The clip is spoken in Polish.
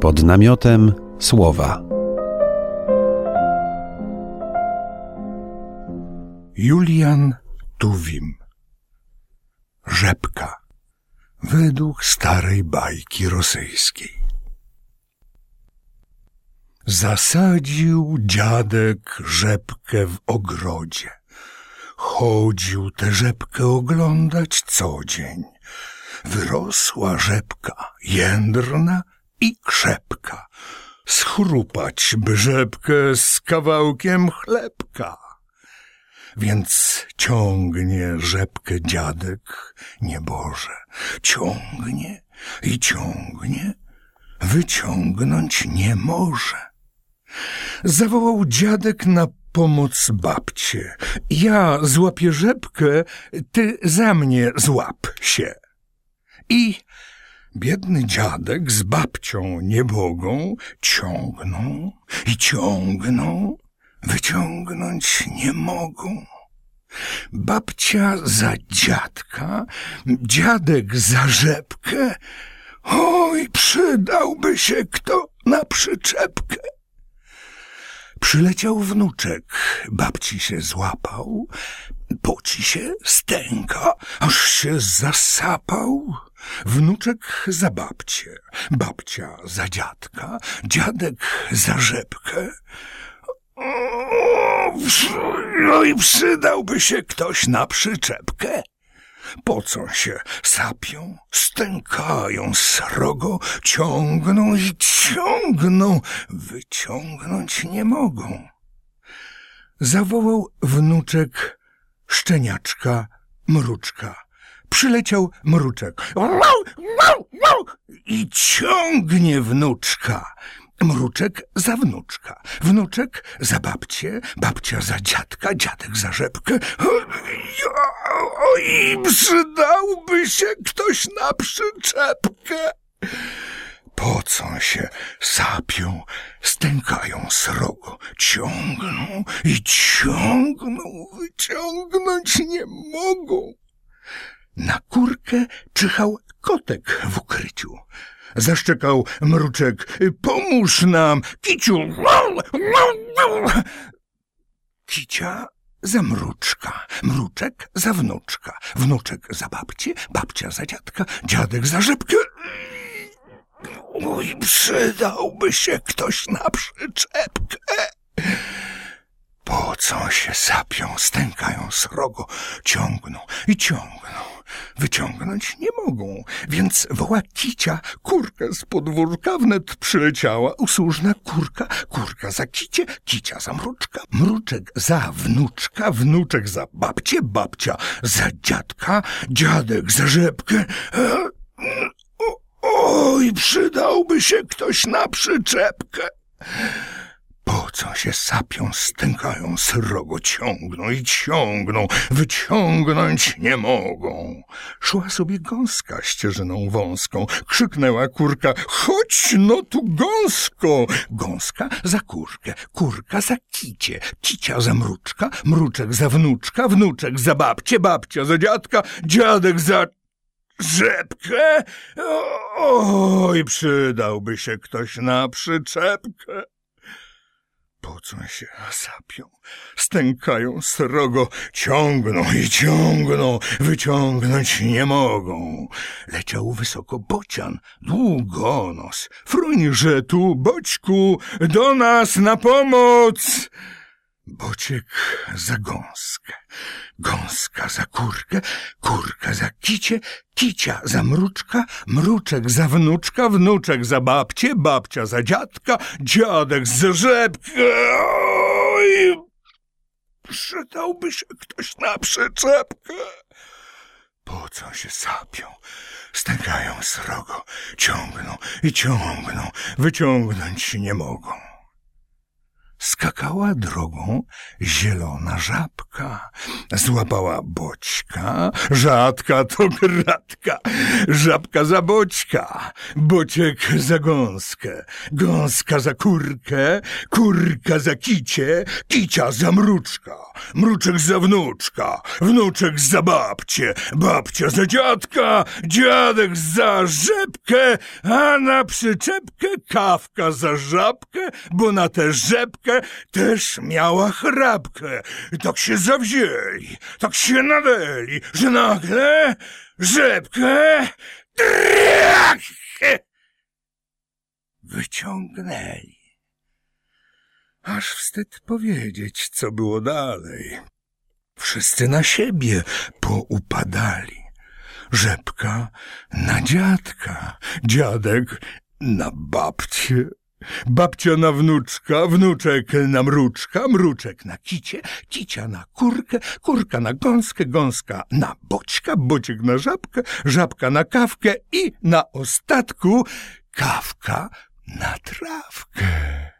Pod namiotem słowa. Julian Tuwim Rzepka według starej bajki rosyjskiej. Zasadził dziadek rzepkę w ogrodzie. Chodził tę rzepkę oglądać co dzień. Wyrosła rzepka jędrna i krzepka. Schrupać by rzepkę z kawałkiem chlebka. Więc ciągnie rzepkę dziadek nieboże. Ciągnie i ciągnie, wyciągnąć nie może. Zawołał dziadek na pomoc babcie. Ja złapię rzepkę, ty za mnie złap się. I biedny dziadek z babcią niebogą ciągną i ciągną, wyciągnąć nie mogą. Babcia za dziadka, dziadek za rzepkę. Oj, przydałby się kto na przyczepkę. Przyleciał wnuczek, babci się złapał, poci się stęka, aż się zasapał. Wnuczek za babcię, babcia za dziadka, dziadek za rzepkę. No i przydałby się ktoś na przyczepkę. Pocą się, sapią, stękają srogo, ciągną i ciągną, wyciągnąć nie mogą. Zawołał wnuczek szczeniaczka, mruczka. Przyleciał mruczek. I ciągnie wnuczka. Mruczek za wnuczka, wnuczek za babcię, babcia za dziadka, dziadek za rzepkę. Oj, przydałby się ktoś na przyczepkę. Pocą się, sapią, stękają srogo, ciągną i ciągną, wyciągnąć nie mogą. Na kurkę czyhał kotek w ukryciu. Zaszczekał mruczek. Pomóż nam, kiciu! Kicia za mruczka, mruczek za wnuczka, wnuczek za babcię, babcia za dziadka, dziadek za rzepkę. Oj, przydałby się ktoś na przyczepkę. Pocą się, sapią, stękają srogo, ciągną i ciągną. Wyciągnąć nie mogą, więc woła kicia, kurka z podwórka wnet przyleciała, usłużna kurka, kurka za kicie, kicia za mruczka, mruczek za wnuczka, wnuczek za babcię, babcia za dziadka, dziadek za rzepkę. Oj, przydałby się ktoś na przyczepkę. Pocą się, sapią, stękają, srogo ciągną i ciągną, wyciągnąć nie mogą. Szła sobie gąska ścieżyną wąską, krzyknęła kurka, chodź no tu gąsko! Gąska za kurkę, kurka za kicie, kicia za mruczka, mruczek za wnuczka, wnuczek za babcię, babcia za dziadka, dziadek za rzepkę. Oj, przydałby się ktoś na przyczepkę. Pocą się, sapią, stękają srogo, ciągną i ciągną, wyciągnąć nie mogą. Leciał wysoko bocian, długonos. Fruńże tu, boćku, do nas na pomoc! Bociek za gąskę, gąska za kurkę, kurka za kicie, kicia za mruczka, mruczek za wnuczka, wnuczek za babcię, babcia za dziadka, dziadek za rzepkę. Oj, przydałby się ktoś na przyczepkę. Pocą się, sapią, stękają srogo, ciągną i ciągną, wyciągnąć nie mogą. Skakała drogą zielona żabka. Złapała boćka, rzadka to gratka, żabka za boćka, bociek za gąskę, gąska za kurkę, kurka za kicie, kicia za mruczka, mruczek za wnuczka, wnuczek za babcię, babcia za dziadka, dziadek za rzepkę, a na przyczepkę kawka za żabkę, bo na tę rzepkę też miała chrapkę. Tak się zawzięli, tak się nadeli, że nagle rzepkę trach, wyciągnęli. Aż wstyd powiedzieć, co było dalej. Wszyscy na siebie poupadali. Rzepka na dziadka, dziadek na babcię, babcia na wnuczka, wnuczek na mruczka, mruczek na kicie, kicia na kurkę, kurka na gąskę, gąska na boćka, bociek na żabkę, żabka na kawkę i na ostatku kawka na trawkę.